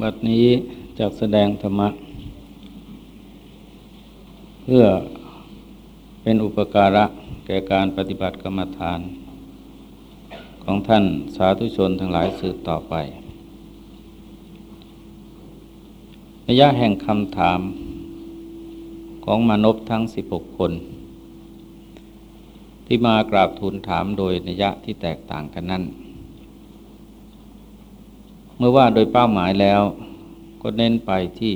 บัดนี้จะแสดงธรรมะ เพื่อเป็นอุปการะแก่การปฏิบัติกรรมฐาน ของท่านสาธุชนทั้งหลายสืบต่อไประยะแห่งคำถามของมนุษย์ทั้ง 16 คน ที่มากราบทูลถามโดยนัยะที่แตกต่างกันนั้น มื่อว่าโดยเป้าหมายแล้ว ก็เน้นไปที่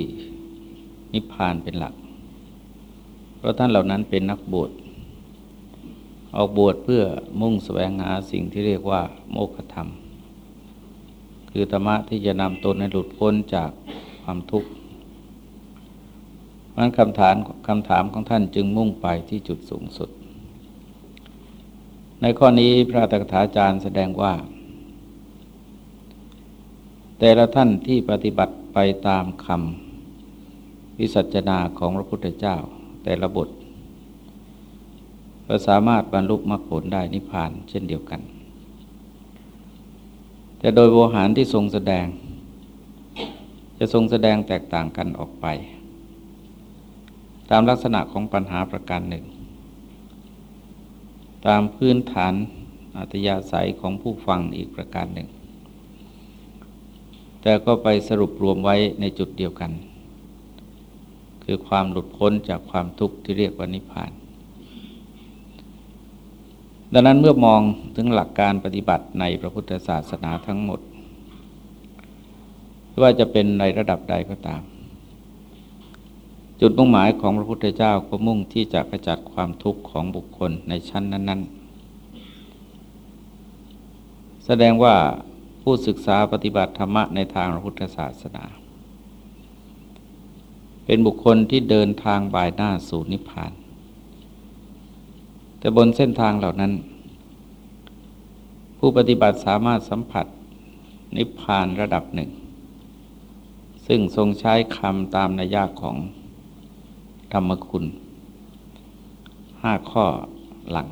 นิพพานเป็นหลัก เพราะท่านเหล่านั้นเป็นนักบวชออกบวชเพื่อมุ่งแสวงหาสิ่งที่เรียกว่า โมฆะธรรม คือธรรมะที่จะนำตนให้หลุดพ้นจากความทุกข์นั้นคำถามคำถามของท่านจึงมุ่งไปที่จุดสูงสุด ในข้อนี้พระตถาจารย์แสดงว่า แต่ละท่านที่ปฏิบัติไปตามคำวิสัชนาของพระพุทธเจ้า แต่ละบทก็สามารถบรรลุมรรคผลได้นิพพานเช่นเดียวกัน แต่โดยโวหารที่ทรงแสดง จะทรงแสดงแตกต่างกันออกไป ตามลักษณะของปัญหาประการหนึ่ง ตามพื้นฐานอัตยาศัยของผู้ฟังอีกประการหนึ่ง แต่ก็ไปสรุปรวมไว้ในจุดเดียวกัน คือความหลุดพ้นจากความทุกข์ที่เรียกว่านิพพาน ดังนั้นเมื่อมองถึงหลักการปฏิบัติในพระพุทธศาสนาทั้งหมดว่าจะเป็นในระดับใดก็ตาม จุดมุ่งหมายของพระพุทธเจ้าก็มุ่งที่จะกระจัดความทุกข์ของบุคคลในชั้นนั้น ๆ แสดงว่า ผู้ศึกษาปฏิบัติธรรมะในทางพระพุทธศาสนา เป็นบุคคลที่เดินทางบ่ายหน้าสู่นิพพาน แต่บนเส้นทางเหล่านั้น ผู้ปฏิบัติสามารถสัมผัสนิพพานระดับหนึ่ง ซึ่งทรงใช้คำตามนัยยากของธรรมคุณห้าข้อหลัง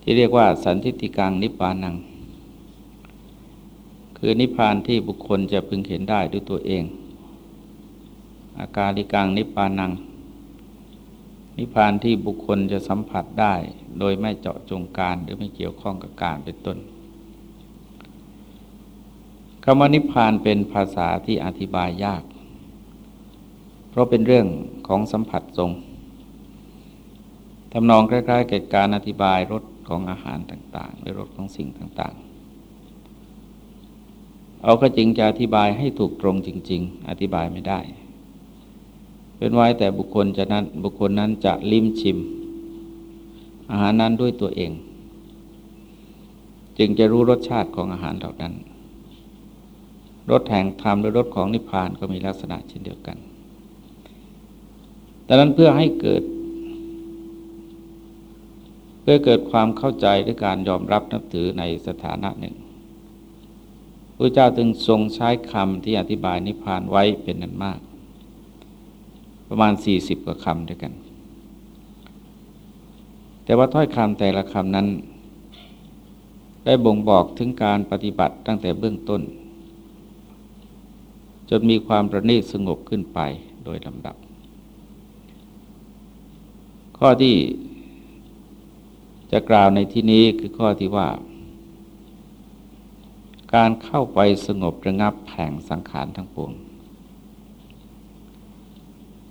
ที่เรียกว่าสันทิติกังนิพพานัง คือนิพพานที่บุคคลจะพึงเห็นได้ด้วยตัวเอง อาการลิกังนิพพานัง นิพพานที่บุคคลจะสัมผัสได้ โดยไม่เจาะจงการหรือไม่เกี่ยวข้องกับการเป็นต้นคำว่านิพพานเป็นภาษาที่อธิบายยาก เพราะเป็นเรื่องของสัมผัสทรงทำนองคล้ๆกับการอธิบายรสของอาหารต่าง ๆ หรือรสของสิ่งต่างๆ เอาก็จริงจะอธิบายให้ถูกตรงจริง ๆ อธิบายไม่ได้ เป็นไว้แต่บุคคลจะนั้นบุคคลนั้นจะลิ้มชิม อาหารนั้นด้วยตัวเอง จึงจะรู้รสชาติของอาหารเหล่านั้นรสแห่งธรรมหรือรสของนิพพานก็มีลักษณะเช่นเดียวกันดังนั้นเพื่อให้เกิด เพื่อเกิดความเข้าใจด้วยการยอมรับนับถือในสถานะหนึ่ง พระเจ้าจึงทรงใช้คำที่อธิบายนิพพานไว้เป็นนั้นมาก ประมาณสี่สิบกว่าคำด้วยกัน แต่ว่าถ้อยคำแต่ละคำนั้น ได้บ่งบอกถึงการปฏิบัติตั้งแต่เบื้องต้น จนมีความประณีตสงบขึ้นไปโดยลำดับ ข้อที่จะกล่าวในที่นี้คือข้อที่ว่า การเข้าไปสงบระงับแผงสังขารทั้งปวง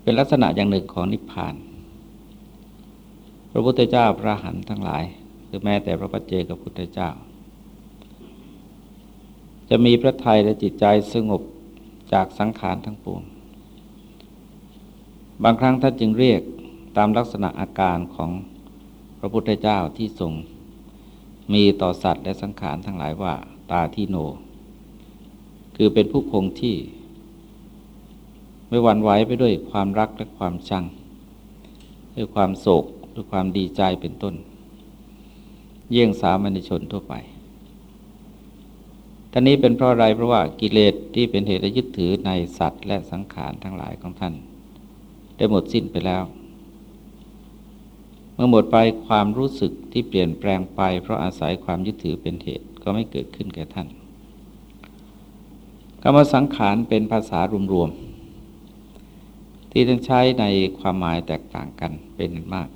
เป็นลักษณะอย่างหนึ่งของนิพพาน พระพุทธเจ้าพระหันทั้งหลาย หรือแม้แต่พระปัจเจกับพุทธเจ้า จะมีพระทัยและจิตใจสงบจากสังขารทั้งปวง บางครั้งท่านจึงเรียกตามลักษณะอาการของพระพุทธเจ้าที่ทรงมีต่อสัตว์และสังขารทั้งหลายว่า ตาที่โน คือเป็นผู้คงที่ ไม่หวั่นไหวไปด้วยความรักและความชัง ด้วยความโศกด้วยความดีใจเป็นต้น เยี่ยงสามัญชนทั่วไปท่านนี้เป็นเพราะอะไรเพราะว่ากิเลสที่เป็นเหตุยึดถือในสัตว์ และสังขารทั้งหลายของท่าน ได้หมดสิ้นไปแล้ว เมื่อหมดไปความรู้สึกที่เปลี่ยนแปลงไป เพราะอาศัยความยึดถือเป็นเหตุ ก็ไม่เกิดขึ้นแก่ท่านคำว่าสังขารเป็นภาษารวมๆที่ท่านใช้ในความหมายแตกต่างกันเป็นมาก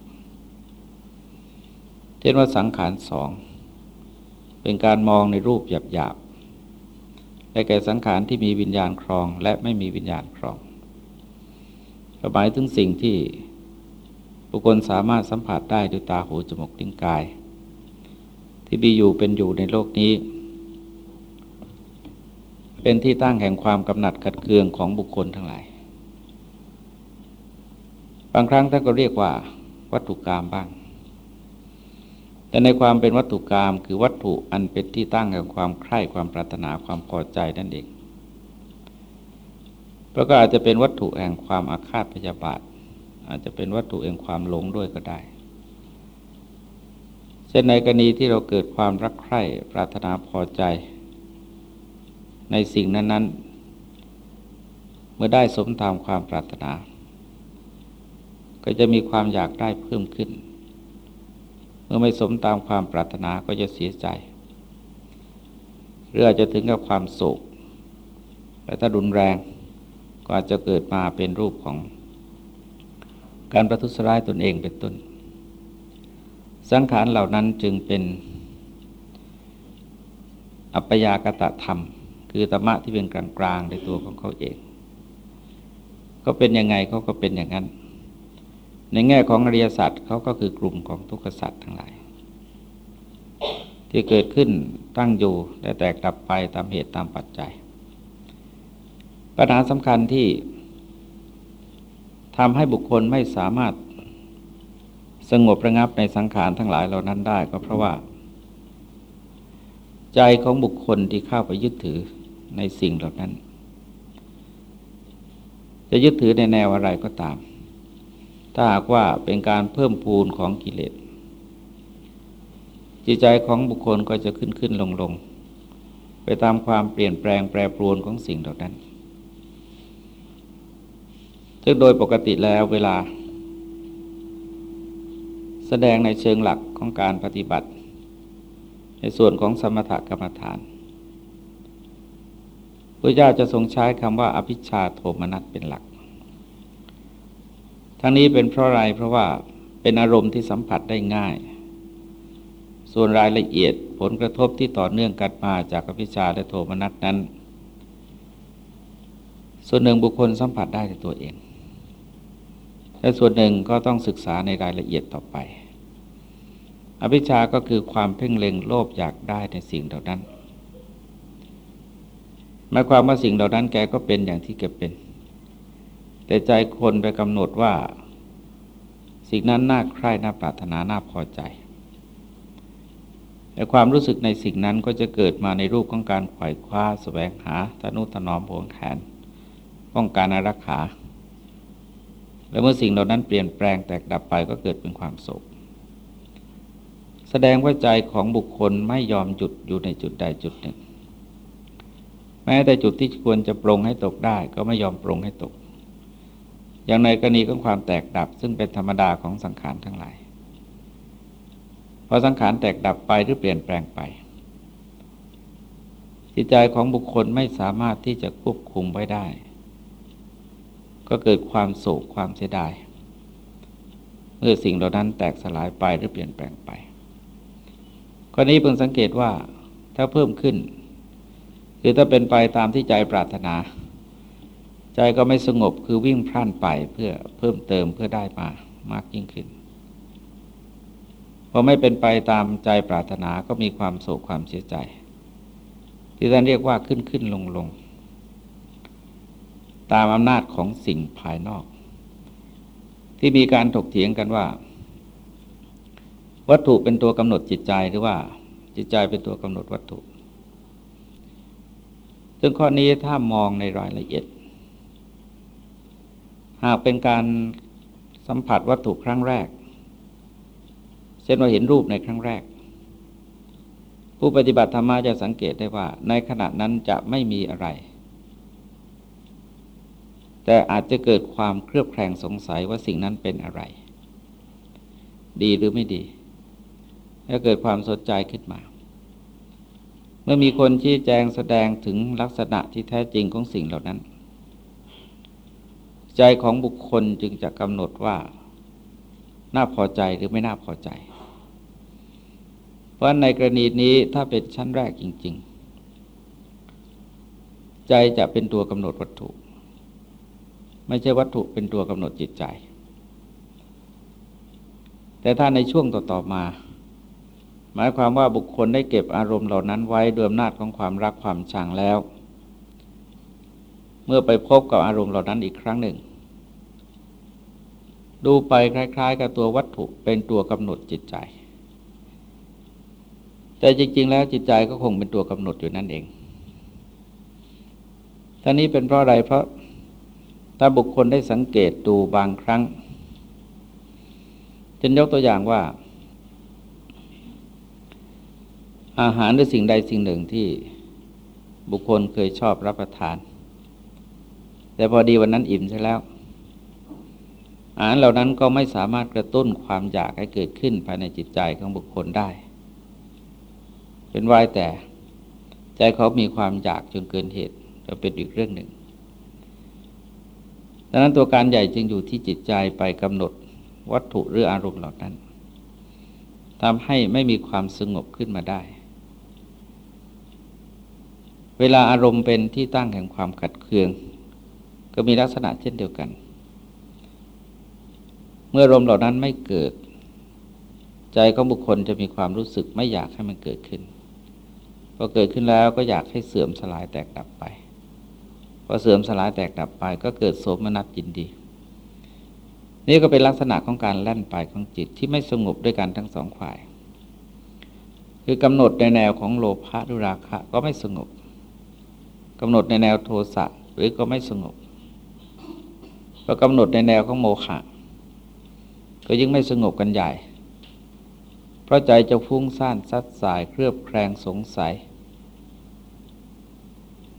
เช่นว่าสังขารสองเป็นการมองในรูปหยาบๆและแก่สังขารที่มีวิญญาณครองและไม่มีวิญญาณครองหมายถึงสิ่งที่บุคคลสามารถสัมผัสได้ด้วยตาหูจมูกลิ้นกาย ที่มีอยู่เป็นอยู่ในโลกนี้ เป็นที่ตั้งแห่งความกำหนัดขัดเคืองของบุคคลทั้งหลาย บางครั้งท่านก็เรียกว่า วัตถุกรรมบ้าง แต่ในความเป็นวัตถุกรรมคือวัตถุอันเป็นที่ตั้งแห่งความใคร่ความปรารถนาความพอใจนั่นเองแล้วก็อาจจะเป็นวัตถุแห่งความอาฆาตพยาบาท อาจจะเป็นวัตถุแห่งความหลงด้วยก็ได้ เช่นในกรณีที่เราเกิดความรักใคร่ปรารถนาพอใจ ในสิ่งนั้น ๆ เมื่อได้สมตามความปรารถนา ก็จะมีความอยากได้เพิ่มขึ้น เมื่อไม่สมตามความปรารถนาก็จะเสียใจหรืออาจจะถึงกับความโศกและถ้ารุนแรงก็อาจจะเกิดมาเป็นรูปของการประทุษร้ายตนเองเป็นต้น สังขารเหล่านั้นจึงเป็นอัปยากตะธรรม คือธรรมะที่เป็นกลางๆในตัวของเขาเอง ก็เป็นยังไงเขาก็เป็นอย่างนั้น ในแง่ของอริยสัจเขาก็คือกลุ่มของทุกขสัจทั้งหลาย ที่เกิดขึ้นตั้งอยู่และแตกดับไปตามเหตุตามปัจจัย ปัญหาสำคัญที่ทำให้บุคคลไม่สามารถ สงบระงับในสังขารทั้งหลายเหล่านั้นได้ก็เพราะว่า ใจของบุคคลที่เข้าไปยึดถือในสิ่งเหล่านั้น จะยึดถือในแนวอะไรก็ตาม ถ้าหากว่าเป็นการเพิ่มพูนของกิเลสจิตใจของบุคคลก็จะขึ้นขึ้นลงลงไปตามความเปลี่ยนแปลงแปรปรวนของสิ่งเหล่านั้นซึ่งโดยปกติแล้วเวลา แสดงในเชิงหลักของการปฏิบัติ ในส่วนของสมถกรรมฐานพระเจ้าจะทรงใช้คำว่าอภิชาโทมนัสเป็นหลัก ทั้งนี้เป็นเพราะอะไรเพราะว่าเป็นอารมณ์ที่สัมผัสได้ง่าย ส่วนรายละเอียดผลกระทบที่ต่อเนื่องกันมาจากอภิชาและโทมนัสนั้น ส่วนหนึ่งบุคคลสัมผัสได้ในตัวเองและส่วนหนึ่งก็ต้องศึกษาในรายละเอียดต่อไป อภิชาก็คือความเพ่งเล็งโลภอยากได้ในสิ่งเหล่านั้นหมายความว่าสิ่งเหล่านั้นแกก็เป็นอย่างที่แกเป็น แต่ใจคนไปกำหนดว่า สิ่งนั้นน่าใคร่น่าปรารถนาน่าพอใจ แต่ความรู้สึกในสิ่งนั้นก็จะเกิดมาในรูปของการไขว่คว้าสแสวงหาทนุถนอมผวงแขนป้องการอารักขา และเมื่อสิ่งเหล่านั้นเปลี่ยนแปลงแตกดับไปก็เกิดเป็นความโศก แสดงว่าใจของบุคคลไม่ยอมหยุดอยู่ในจุดใดจุดหนึ่ง แม้แต่จุดที่ควรจะปรงให้ตกได้ ก็ไม่ยอมปรงให้ตก อย่างในกรณีของความแตกดับ ซึ่งเป็นธรรมดาของสังขารทั้งหลายพอสังขารแตกดับไปหรือเปลี่ยนแปลงไป จิตใจของบุคคลไม่สามารถที่จะควบคุมไว้ได้ ก็เกิดความโศกความเสียดาย เมื่อสิ่งเหล่านั้นแตกสลายไปหรือเปลี่ยนแปลงไป ข้อนี้เพิ่งสังเกตว่าถ้าเพิ่มขึ้น คือถ้าเป็นไปตามที่ใจปรารถนา ใจก็ไม่สงบคือวิ่งพล่านไปเพื่อเพิ่มเติมเพื่อได้มามากยิ่งขึ้นพอไม่เป็นไปตามใจปรารถนาก็มีความโศกความเสียใจ ที่ท่านเรียกว่าขึ้นขึ้นลงลงตามอำนาจของสิ่งภายนอก ที่มีการถกเถียงกันว่า วัตถุเป็นตัวกำหนดจิตใจหรือว่า จิตใจเป็นตัวกำหนดวัตถุ ซึ่งข้อนี้ถ้ามองในรายละเอียด หากเป็นการสัมผัสวัตถุครั้งแรก เช่นว่าเห็นรูปในครั้งแรก ผู้ปฏิบัติธรรมะจะสังเกตได้ว่า ในขณะนั้นจะไม่มีอะไร แต่อาจจะเกิดความเครือบแคลงสงสัยว่าสิ่งนั้นเป็นอะไร ดีหรือไม่ดี แล้วเกิดความสนใจขึ้นมาเมื่มื่อมีคนชี้แจงแสดงถึงลักษณะที่แท้จริงของสิ่งเหล่านั้น ใจของบุคคลจึงจะกำหนดว่า น่าพอใจหรือไม่น่าพอใจ เพราะในกรณีนี้ถ้าเป็นชั้นแรกจริง ๆ ใจจะเป็นตัวกำหนดวัตถุ ไม่ใช่วัตถุเป็นตัวกำหนดจิตใจแต่ถ้าในช่วงต่อ ๆ มา หมายความว่าบุคคลได้เก็บอารมณ์เหล่านั้นไว้ด้วยอำนาจของความรักความชังแล้ว เมื่อไปพบกับอารมณ์เหล่านั้นอีกครั้งหนึ่ง ดูไปคล้ายๆ กับตัววัตถุเป็นตัวกำหนดจิตใจ แต่จริงๆ แล้วจิตใจก็คงเป็นตัวกำหนดอยู่นั่นเองท่านี้เป็นเพราะอะไรเพราะถ้าบุคคลได้สังเกตดูบางครั้งจะยกตัวอย่างว่า อาหารหรือสิ่งใดสิ่งหนึ่งที่บุคคลเคยชอบรับประทาน แต่พอดีวันนั้นอิ่มใช่แล้ว อาหารเหล่านั้นก็ไม่สามารถกระตุ้นความอยากให้เกิดขึ้นภายในจิตใจของบุคคลได้ เป็นวายแต่ใจเขามีความอยากจนเกินเหตุจะเป็นอีกเรื่องหนึ่ง ดังนั้นตัวการใหญ่จึงอยู่ที่จิตใจไปกำหนดวัตถุหรืออารมณ์เหล่านั้นทำให้ไม่มีความสงบขึ้นมาได้ เวลาอารมณ์เป็นที่ตั้งแห่งความขัดเคือง ก็มีลักษณะเช่นเดียวกัน เมื่ออารมณ์เหล่านั้นไม่เกิด ใจของบุคคลจะมีความรู้สึกไม่อยากให้มันเกิดขึ้นพอเกิดขึ้นแล้วก็อยากให้เสื่อมสลายแตกดับไปพอเสื่อมสลายแตกดับไป ก็เกิดโสมนัสยินดี นี่ก็เป็นลักษณะของการแล่นไปของจิตที่ไม่สงบด้วยกันทั้งสองฝ่าย คือกำหนดในแนวของโลภะดุราคะก็ไม่สงบ กำหนดในแนวโทสะหรือก็ไม่สงบก็กำหนดในแนวของโมฆะก็ยิ่งไม่สงบกันใหญ่ เพราะใจจะฟุ้งซ่านซัดสายเครือบแคลงสงสัย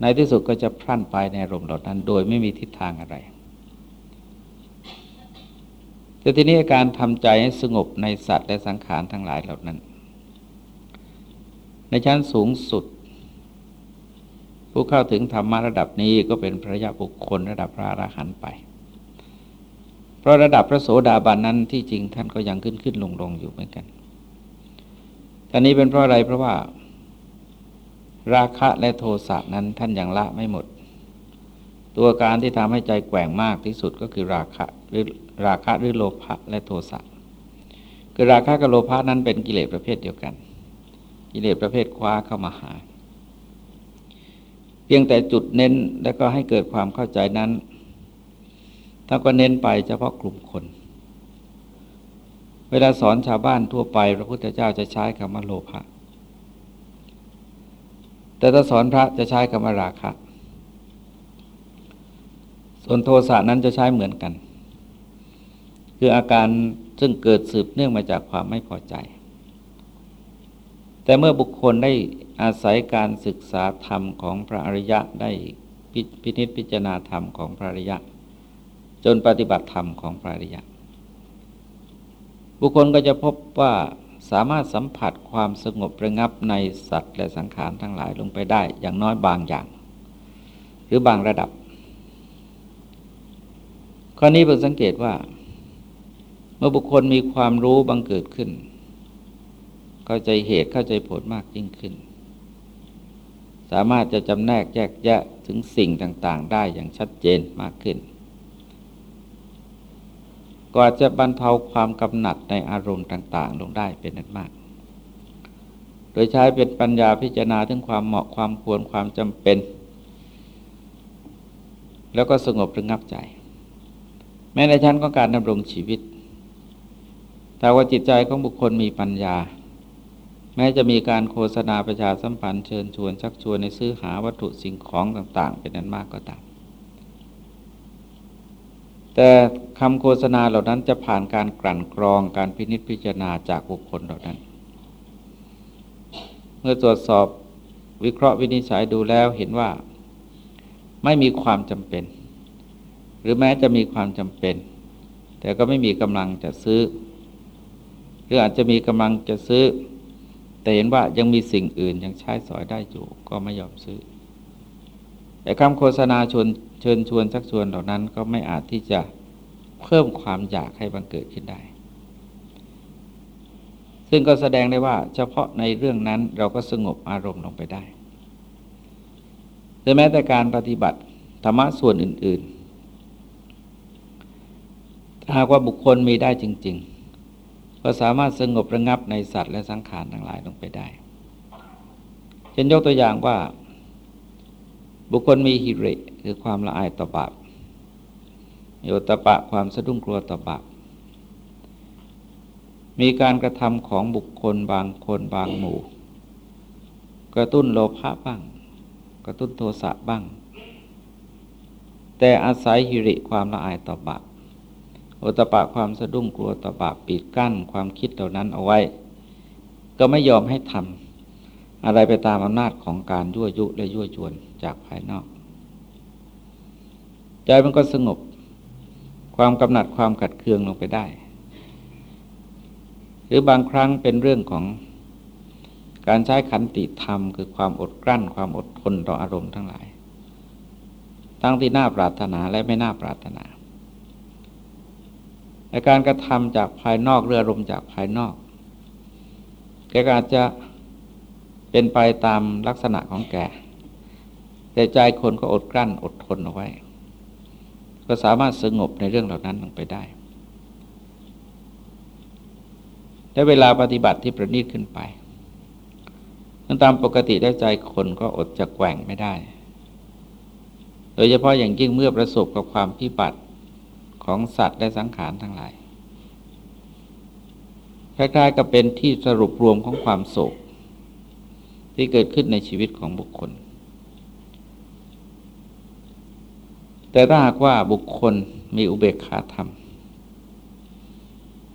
ในที่สุดก็จะพลั่นไปในรมเหล่านั้น โดยไม่มีทิศทางอะไร แต่ทีนี้การทำใจให้สงบในสัตว์และสังขารทั้งหลายเหล่านั้น ในชั้นสูงสุด ผู้เข้าถึงธรรมะระดับนี้ก็เป็นพระยาบุคคลระดับพระอรหันต์ไป เพราะระดับพระโสดาบันนั้นที่จริงท่านก็ยังขึ้นขึ้นลงลงอยู่เหมือนกันตอนนี้เป็นเพราะอะไรเพราะว่า ราคะและโทสะนั้นท่านยังละไม่หมด ตัวการที่ทำให้ใจแกว่งมากที่สุดก็คือราคะหรือราคะหรือโลภะและโทสะคือราคะกับโลภะนั้นเป็นกิเลสประเภทเดียวกัน กิเลสประเภทคว้าเข้ามาหา เพียงแต่จุดเน้นแล้วก็ให้เกิดความเข้าใจนั้นท่านก็เน้นไปเฉพาะกลุ่มคน เวลาสอนชาวบ้านทั่วไป พระพุทธเจ้าจะใช้คำว่าโลภะแต่ถ้าสอนพระจะใช้คำว่าราคะ ส่วนโทสะนั้นจะใช้เหมือนกัน คืออาการซึ่งเกิดสืบเนื่องมาจากความไม่พอใจ แต่เมื่อบุคคลได้ อาศัยการศึกษาธรรมของพระอริยะได้พินิจพิจารณาธรรมของพระอริยะ จนปฏิบัติธรรมของพระอริยะ บุคคลก็จะพบว่าสามารถสัมผัสความสงบระงับในสัตว์และสังขารทั้งหลายลงไปได้อย่างน้อยบางอย่าง หรือบางระดับ ข้อนี้เพิ่งสังเกตว่า เมื่อบุคคลมีความรู้บังเกิดขึ้น เข้าใจเหตุเข้าใจผลมากยิ่งขึ้น สามารถจะจำแนกแยกแยะถึงสิ่งต่างๆ ได้อย่างชัดเจนมากขึ้นก็อาจจะบรรเทาความกำหนัดในอารมณ์ต่าง ๆ ลงได้เป็นนั้นมาก โดยใช้เป็นปัญญาพิจารณาถึงความเหมาะความควรความจำเป็น แล้วก็สงบระงับใจ แม้ในชั้นของการดำรงชีวิต แต่ว่าจิตใจของบุคคลมีปัญญา แม้จะมีการโฆษณาประชาสัมพันธ์เชิญชวนชักชวนในซื้อหาวัตถุสิ่งของต่าง ๆ เป็นนั้นมากก็ตาม แต่คำโฆษณาเหล่านั้นจะผ่านการกลั่นกรองการพินิจพิจารณาจากบุคคลเหล่านั้น เมื่อตรวจสอบวิเคราะห์วินิจฉัยดูแล้วเห็นว่าไม่มีความจำเป็น หรือแม้จะมีความจำเป็น แต่ก็ไม่มีกำลังจะซื้อ หรืออาจจะมีกำลังจะซื้อ แต่เห็นว่ายังมีสิ่งอื่นยังใช้สอยได้อยู่ ก็ไม่ยอมซื้อ แต่คำโฆษณาชวนเชิญชวนชักชวนเหล่านั้นก็ไม่อาจที่จะเพิ่มความอยากให้บังเกิดขึ้นได้ ซึ่งก็แสดงได้ว่าเฉพาะในเรื่องนั้นเราก็สงบอารมณ์ลงไปได้หรือแม้แต่การปฏิบัติธรรมะส่วนอื่น ๆ หากว่าบุคคลมีได้จริง ๆ ก็สามารถสงบระงับในสัตว์และสังขารทั้งหลายลงไปได้เช่นยกตัวอย่างว่า บุคคลมีหิริคือความละอายต่อบาปโยตปะความสะดุ้งกลัวต่อบาปมีการกระทำของบุคคลบางคนบางหมู่ กระตุ้นโลภะบ้าง กระตุ้นโทสะบ้าง แต่อาศัยหิริความละอายต่อบาป โอตปะความสะดุ้งกลัวต่อบาปปิดกั้นความคิดเหล่านั้นเอาไว้ ก็ไม่ยอมให้ทำอะไรไปตามอำนาจของการยั่วยุและยั่วยวนจากภายนอก ใจมันก็สงบ ความกำหนัดความขัดเคืองลงไปได้ หรือบางครั้งเป็นเรื่องของการใช้ขันติธรรม คือความอดกลั้น ความอดทนต่ออารมณ์ทั้งหลาย ทั้งที่น่าปรารถนาและไม่น่าปรารถนา ในการกระทำจากภายนอกเรืออารมณ์จากภายนอกแกก็อาจจะเป็นไปตามลักษณะของแกแต่ใจคนก็อดกลั้นอดทนเอาไว้ ก็สามารถสงบในเรื่องเหล่านั้นลงไปได้และเวลาปฏิบัติที่ประณีตขึ้นไปนั้นตามปกติได้ใจคนก็อดจะแกว่งไม่ได้ โดยเฉพาะอย่างยิ่งเมื่อประสบกับความพิบัติ ของสัตว์และสังขารทั้งหลาย คล้ายๆกับเป็นที่สรุปรวมของความโศก ที่เกิดขึ้นในชีวิตของบุคคล แต่ถ้าหากว่าบุคคลมีอุเบกขาธรรม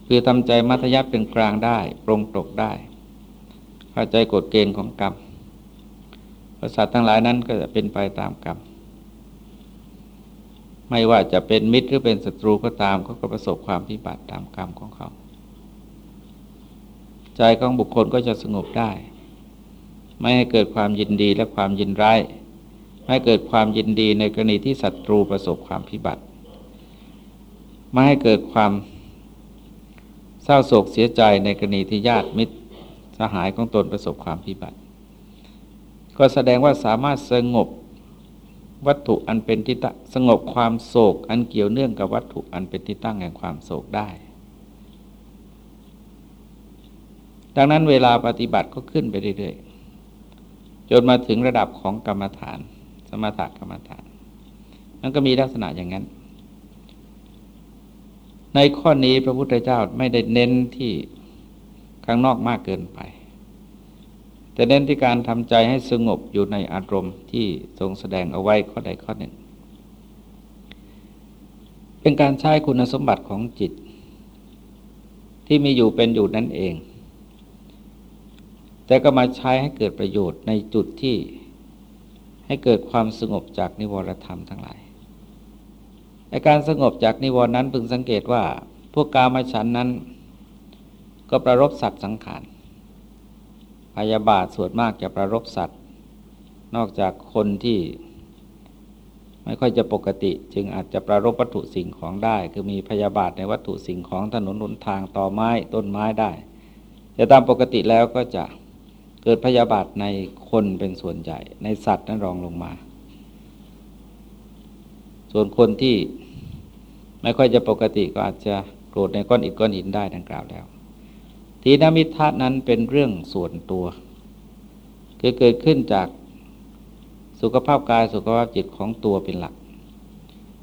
คือทำใจมัธยัติเป็นกลางได้ปรงตกได้เข้าใจกฎเกณฑ์ของกรรมประสาททั้งหลายนั้นก็จะเป็นไปตามกรรม ไม่ว่าจะเป็นมิตรหรือเป็นศัตรูก็ตามเขาก็ประสบความพิบัติตามกรรมของเขา ใจของบุคคลก็จะสงบได้ ไม่ให้เกิดความยินดีและความยินร้ายไม่เกิดความยินดีในกรณีที่ศัตรูประสบความพิบัติ ไม่ให้เกิดความเศร้าโศกเสียใจในกรณีที่ญาติมิตรสหายของตนประสบความพิบัติ ก็แสดงว่าสามารถสงบ วัตถุอันเป็นที่ตั้งสงบความโศก อันเกี่ยวเนื่องกับวัตถุอันเป็นที่ตั้งแห่งความโศกได้ ดังนั้นเวลาปฏิบัติก็ขึ้นไปเรื่อยๆจนมาถึงระดับของกรรมฐาน สมถกรรมฐานมันก็มีลักษณะอย่างนั้น ในข้อนี้พระพุทธเจ้าไม่ได้เน้นที่ข้างนอกมากเกินไป แต่เน้นที่การทำใจให้สงบอยู่ในอารมณ์ที่ทรงแสดงเอาไว้ข้อใดข้อหนึ่ง เป็นการใช้คุณสมบัติของจิต ที่มีอยู่เป็นอยู่นั่นเอง แต่ก็มาใช้ให้เกิดประโยชน์ในจุดที่ให้เกิดความสงบจากนิวรธรรมทั้งหลายในการสงบจากนิวรณ์นั้นพึงสังเกตว่า พวกกามฉันนั้น ก็ประรบสัตว์สังขาร พยาบาทส่วนมากจะประรบสัตว์ นอกจากคนที่ไม่ค่อยจะปกติ จึงอาจจะประรบวัตถุสิ่งของได้ คือมีพยาบาทในวัตถุสิ่งของถนนหนทางต่อไม้ต้นไม้ได้แต่ตามปกติแล้วก็จะเกิดพยาบาทในคนเป็นส่วนใหญ่ ในสัตว์นั้นรองลงมา ส่วนคนที่ไม่ค่อยจะปกติก็อาจจะโกรธในก้อนอิฐก้อนหินได้ดังกล่าวแล้ว ทีนมิทะนั้นเป็นเรื่องส่วนตัว คือเกิดขึ้นจากสุขภาพกายสุขภาพจิตของตัวเป็นหลัก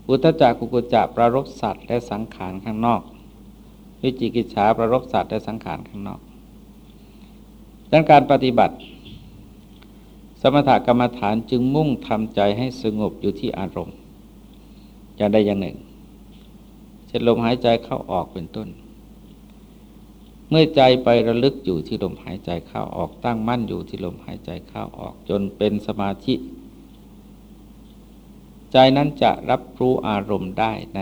อุตจักกุกุจักประรบสัตว์และสังขารข้างนอก วิจิกิจฉาประรบสัตว์และสังขารข้างนอกดังการปฏิบัติ สมถกรรมฐานจึงมุ่งทำใจให้สงบอยู่ที่อารมณ์อย่างใดอย่างหนึ่งเช่นลมหายใจเข้าออกเป็นต้น เมื่อใจไประลึกอยู่ที่ลมหายใจเข้าออกตั้งมั่นอยู่ที่ลมหายใจเข้าออกจนเป็นสมาธิ ใจนั้นจะรับรู้อารมณ์ได้ใน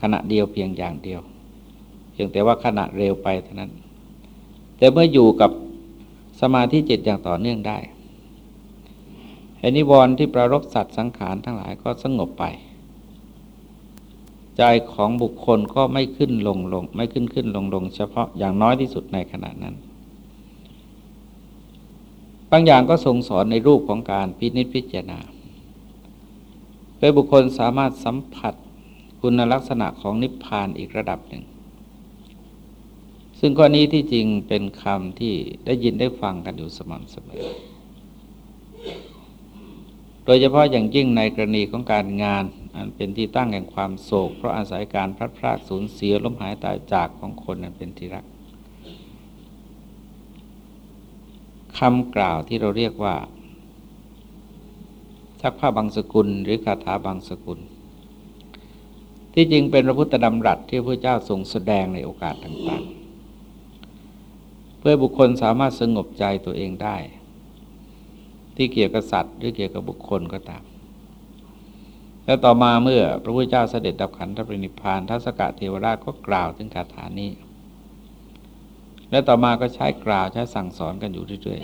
ขณะเดียวเพียงอย่างเดียว เพียงแต่ว่าขณะเร็วไปเท่านั้น แต่เมื่ออยู่กับสมาธิจิตอย่างต่อเนื่องได้ไอ้นิวรณ์ที่ประรบสัตว์สังขารทั้งหลายก็สงบไป ใจของบุคคลก็ไม่ขึ้นลงลงไม่ขึ้นขึ้นลงลงเฉพาะอย่างน้อยที่สุดในขณะนั้น บางอย่างก็ทรงสอนในรูปของการพินิจพิจารณาโดยบุคคลสามารถสัมผัสคุณลักษณะของนิพพานอีกระดับหนึ่ง ซึ่งข้อนี้ที่จริงเป็นคำที่ได้ยินได้ฟังกันอยู่สม่ำเสมอโดยเฉพาะอย่างยิ่งในกรณีของการงาน อันเป็นที่ตั้งแห่งความโศก เพราะอาศัยการพลัดพรากสูญเสียล้มหายตายจากของคนนั้นเป็นที่รักคำกล่าวที่เราเรียกว่าชักผ้าบางสกุล หรือคาถาบางสกุล ที่จริงเป็นพระพุทธดำรัสที่พระเจ้าทรงแสดงในโอกาสต่างๆ เพื่อบุคคลสามารถสงบใจตัวเองได้ ที่เกี่ยวกับสัตว์หรือเกี่ยวกับบุคคลก็ตาม แล้วต่อมาเมื่อพระพุทธเจ้าเสด็จดับขันธปรินิพานทัศกะเทวราชก็กล่าวถึงคาถานี้ และต่อมาก็ใช้กล่าวใช้สั่งสอนกันอยู่เรื่อย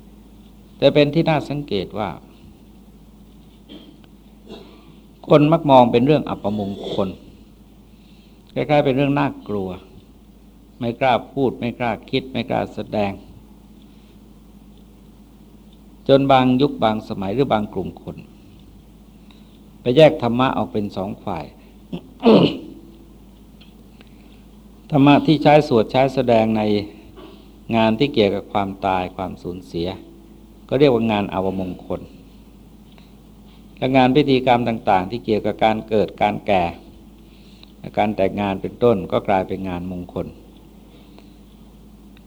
ๆ แต่เป็นที่น่าสังเกตว่า คนมักมองเป็นเรื่องอัปมงคลคล้ายๆเป็นเรื่องน่ากลัว ไม่กล้าพูด ไม่กล้าคิด ไม่กล้าแสดง จนบางยุคบางสมัยหรือบางกลุ่มคน ไปแยกธรรมะออกเป็นสองฝ่าย ธรรมะที่ใช้สวดใช้แสดงในงานที่เกี่ยวกับความตายความสูญเสีย ก็เรียกว่างานอาวมงคล และงานพิธีกรรมต่าง ๆ ที่เกี่ยวกับการเกิดการแก่การแต่งงานเป็นต้นก็กลายเป็นงานมงคล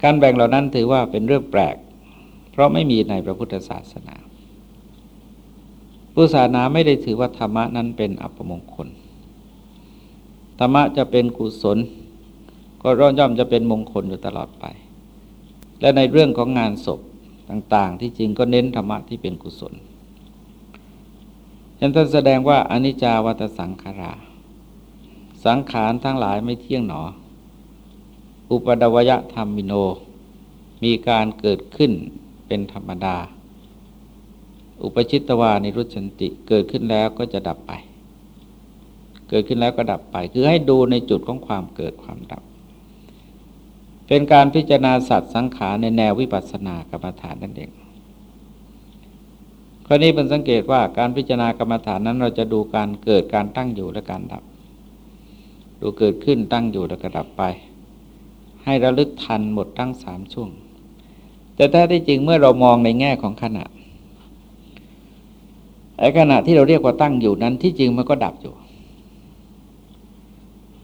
การแบ่งเหล่านั้นถือว่าเป็นเรื่องแปลก เพราะไม่มีในพระพุทธศาสนา พุทธศาสนาไม่ได้ถือว่าธรรมะนั้นเป็นอัปมงคล ธรรมะจะเป็นกุศล ก็ร่อนย่อมจะเป็นมงคลอยู่ตลอดไป และในเรื่องของงานศพต่างๆ ที่จริงก็เน้นธรรมะที่เป็นกุศลยันท่านแสดงว่าอนิจจาวัตสังขารา สังขารทั้งหลายไม่เที่ยงหนอ อุปดวยธรรมมิโน มีการเกิดขึ้นเป็นธรรมดา อุปชิตวานิรุชันติ เกิดขึ้นแล้วก็จะดับไป เกิดขึ้นแล้วก็ดับไป คือให้ดูในจุดของความเกิดความดับ เป็นการพิจารณาสัตว์สังขารในแนววิปัสสนากรรมฐานนั่นเองข้อนี้เป็นสังเกตว่าการพิจารณากรรมฐานนั้นเราจะดูการเกิดการตั้งอยู่และการดับ ดูเกิดขึ้นตั้งอยู่แล้วก็ดับไป ให้ระลึกทันหมดทั้งสามช่วง แต่แท้ที่จริงเมื่อเรามองในแง่ของขณะ ไอ้ขณะที่เราเรียกว่าตั้งอยู่นั้นที่จริงมันก็ดับอยู่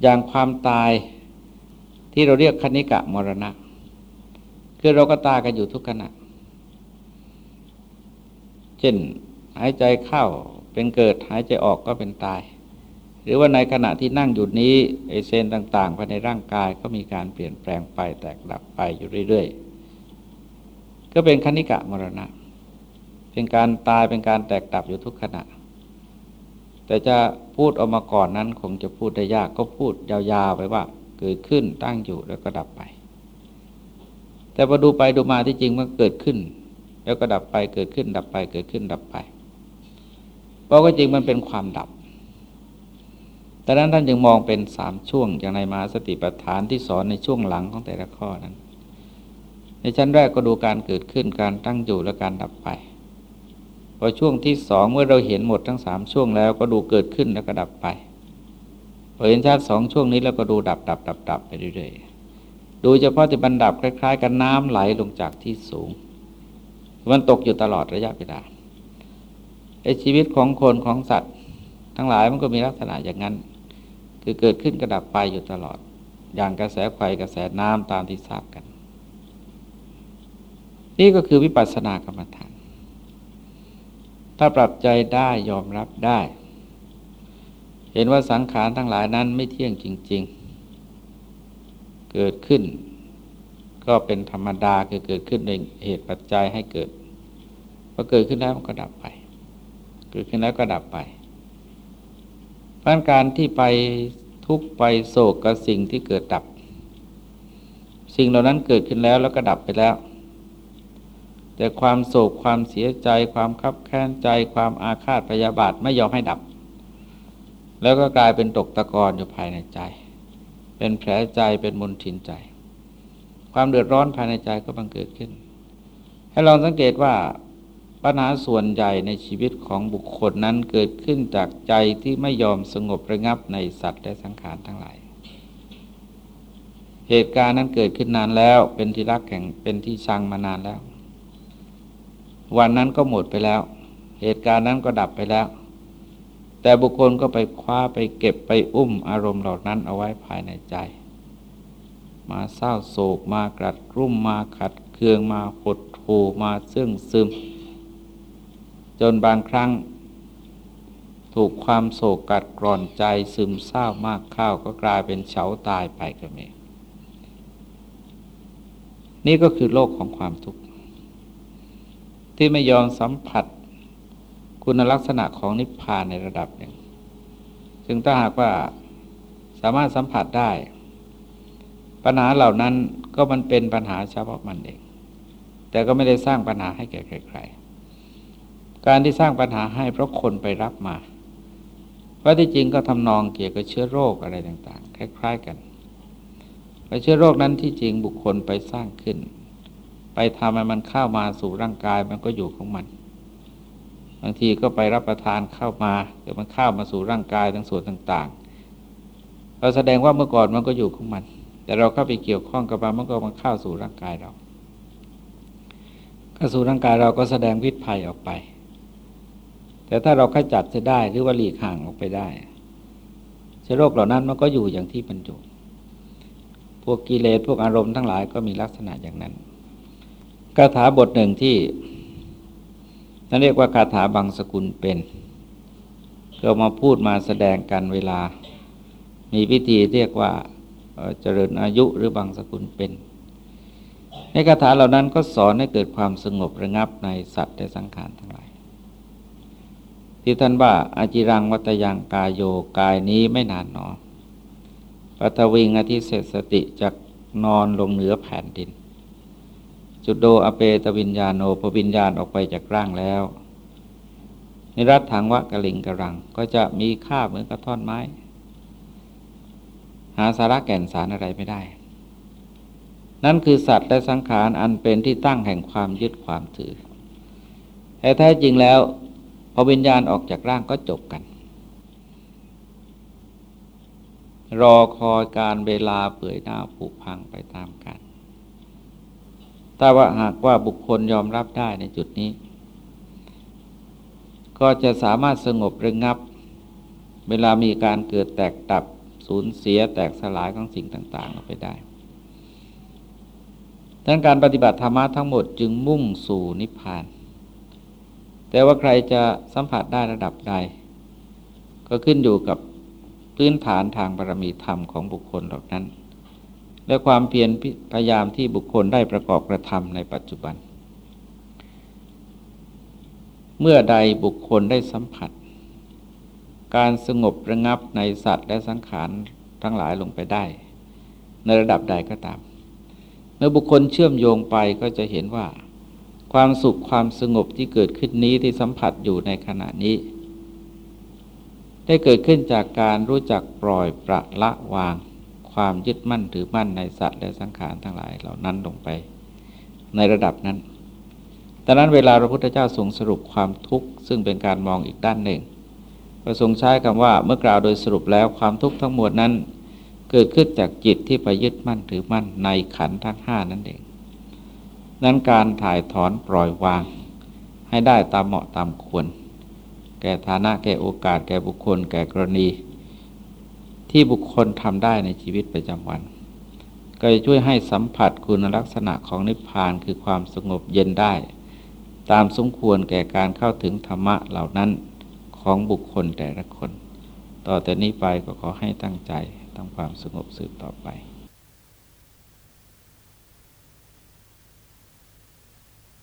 อย่างความตายที่เราเรียกคณิกะมรณะ คือเราก็ตายกันอยู่ทุกขณะ เช่นหายใจเข้าเป็นเกิดหายใจออกก็เป็นตาย หรือว่าในขณะที่นั่งอยู่นี้ไอเซนต่างๆภายในร่างกายก็มีการเปลี่ยนแปลงไปแตกดับไปอยู่เรื่อยๆ ก็เป็นคณิกะมรณะ เป็นการตายเป็นการแตกดับอยู่ทุกขณะ แต่จะพูดออกมาก่อนนั้นคงจะพูดได้ยากก็พูดยาวๆไปว่า เกิดขึ้นตั้งอยู่แล้วก็ดับไป แต่พอดูไปดูมาที่จริงมันเกิดขึ้น แล้วก็ดับไปเกิดขึ้น ดับไปเกิดขึ้นดับไปเพราะก็จริงมันเป็นความดับแต่นั้นท่านจึงมองเป็นสามช่วงอย่างในมาสติปัฏฐานที่สอนในช่วงหลังของแต่ละข้อนั้น ในชั้นแรกก็ดูการเกิดขึ้นการตั้งอยู่และการดับไป อช่วงที่สองเมื่อเราเห็นหมดทั้งสามช่วงแล้วก็ดูเกิดขึ้นแล้วก็ดับไปพอเห็นชาติสองช่วงนี้แล้วก็ดูดับดับดับดับไปเรื่อยๆดูเฉพาะที่บรรดับคล้ายๆ กันน้ำไหลลงจากที่สูง มันตกอยู่ตลอดระยะเวลาไอชีวิตของคนของสัตว์ ทั้งหลายมันก็มีลักษณะอย่างนั้น คือเกิดขึ้นกระดับไปอยู่ตลอด อย่างกระแสไฟกระแสน้ำตามที่ทราบกัน นี่ก็คือวิปัสสนากรรมฐาน ถ้าปรับใจได้ยอมรับได้ เห็นว่าสังขารทั้งหลายนั้นไม่เที่ยงจริง ๆ เกิดขึ้น ก็เป็นธรรมดาคือเกิดขึ้นในเหตุปัจจัยให้เกิดพอเกิดขึ้นแล้วมันก็ดับไป เกิดขึ้นแล้วก็ดับไปเพราะการที่ไปทุกไปโศกกับสิ่งที่เกิดดับ สิ่งเหล่านั้นเกิดขึ้นแล้วแล้วก็ดับไปแล้ว แต่ความโศกความเสียใจ ความคับแค้นใจ ความอาฆาตพยาบาทไม่ยอมให้ดับ แล้วก็กลายเป็นตกตะกอนอยู่ภายในใจ เป็นแผลใจเป็นมลทินใจ ความเดือดร้อนภายในใจก็บังเกิดขึ้น ให้ลองสังเกตว่าปัญหาส่วนใหญ่ในชีวิตของบุคคลนั้นเกิดขึ้นจากใจที่ไม่ยอมสงบระงับในสัตว์และสังขารทั้งหลาย เหตุการณ์นั้นเกิดขึ้นนานแล้วเป็นที่รักแข่งเป็นที่ชังมานานแล้ว วันนั้นก็หมดไปแล้ว เหตุการณ์นั้นก็ดับไปแล้ว แต่บุคคลก็ไปคว้าไปเก็บไปอุ้มอารมณ์เหล่านั้นเอาไว้ภายในใจ มาเศร้าโศกมากรัดรุ่มมาขัดเคืองมาหดหูมาซึ่งซึม จนบางครั้ง ถูกความโศกกัดกร่อนใจซึมเศร้ามากเข้าก็กลายเป็นเฉาตายไปก็มีนี่ก็คือโลกของความทุกข์ ที่ไม่ยอมสัมผัสคุณลักษณะของนิพพานในระดับหนึ่งซึ่งถ้าหากว่าสามารถสัมผัสได้ ปัญหาเหล่านั้นก็มันเป็นปัญหาเฉพาะมันเอง แต่ก็ไม่ได้สร้างปัญหาให้แก่ใครๆ การที่สร้างปัญหาให้เพราะคนไปรับมาว่าที่จริงก็ทำนองเกี่ยวกับเชื้อโรคอะไรต่างๆ คล้าย ๆ กันเชื้อโรคนั้นที่จริงบุคคลไปสร้างขึ้น ไปทำให้มันเข้ามาสู่ร่างกายมันก็อยู่ของมัน บางทีก็ไปรับประทานเข้ามาเดี๋ยวมันเข้ามาสู่ร่างกายทั้งส่วนต่าง ๆ เราแสดงว่าเมื่อก่อนมันก็อยู่ของมัน แต่เราเข้าไปเกี่ยวข้องกับมันมันก็มาเข้าสู่ร่างกายเราเข้าสู่ร่างกายเราก็แสดงพิษภัยออกไป แต่ถ้าเราขจัดจะได้หรือว่าหลีกห่างออกไปได้เชื้อโรคเหล่านั้นมันก็อยู่อย่างที่บรรจุพวกกิเลสพวกอารมณ์ทั้งหลายก็มีลักษณะอย่างนั้น คาถาบทหนึ่งที่นั่นเรียกว่าคาถาบางสกุลเป็นก็มาพูดมาแสดงกันเวลา มีพิธีเรียกว่าเจริญอายุหรือบางสกุลเป็น ในคาถาเหล่านั้นก็สอนให้เกิดความสงบระงับในสัตว์และสังขารทั้งหลาย ที่ท่านว่าอาจิรังวัตยังกายโยกายนี้ไม่นานนอปัตวิงอธิเศสติจากนอนลงเหนือแผ่นดิน จุดโดอเปตวิญญาโนพวิญญาณออกไปจากร่างแล้วในรัตถังวะกะลิงกระรัง ก็จะมีค่าเหมือนกับท่อนไม้ หาสาระแก่นสารอะไรไม่ได้ นั่นคือสัตว์และสังขารอันเป็นที่ตั้งแห่งความยึดความถือแต่แท้จริงแล้ว พอวิญญาณออกจากร่างก็จบกัน รอคอยการเวลาเปื่อยหน้าผุพังไปตามกัน ถ้าว่าหากว่าบุคคลยอมรับได้ในจุดนี้ ก็จะสามารถสงบระงับ เวลามีการเกิดแตกตับสูญเสียแตกสลายของสิ่งต่างๆออกไปได้ดังการปฏิบัติธรรมะทั้งหมดจึงมุ่งสู่นิพพาน แต่ว่าใครจะสัมผัสได้ระดับใด ก็ขึ้นอยู่กับพื้นฐานทางบารมีธรรมของบุคคลเหล่านั้น และความเพียรพยายามที่บุคคลได้ประกอบกระทำในปัจจุบัน เมื่อใดบุคคลได้สัมผัส การสงบระงับในสัตว์และสังขารทั้งหลายลงไปได้ ในระดับใดก็ตาม เมื่อบุคคลเชื่อมโยงไปก็จะเห็นว่า ความสุขความสงบที่เกิดขึ้นนี้ที่สัมผัสอยู่ในขณะนี้ ได้เกิดขึ้นจากการรู้จักปล่อยประละวาง ความยึดมั่นถือมั่นในสัตว์และสังขารทั้งหลายเหล่านั้นลงไป ในระดับนั้นดังนั้นเวลาพระพุทธเจ้าทรงสรุปความทุกข์ซึ่งเป็นการมองอีกด้านหนึ่งประทรงใช้คำว่าเมื่อกล่าวโดยสรุปแล้วความทุกข์ทั้งหมดนั้น เกิดขึ้นจากจิตที่ไปยึดมั่นถือมั่นในขันธ์ทั้งห้านั่นเอง นั้นการถ่ายถอนปล่อยวาง ให้ได้ตามเหมาะตามควร แก่ฐานะแก่โอกาสแก่บุคคล แก่กรณี ที่บุคคลทำได้ในชีวิตประจำวัน ก็จะช่วยให้สัมผัสคุณลักษณะของนิพพานคือความสงบเย็นได้ ตามสมควรแก่การเข้าถึงธรรมะเหล่านั้นของบุคคลแต่ละคน ต่อแต่นี้ไปก็ขอให้ตั้งใจทำความสงบสืบต่อไป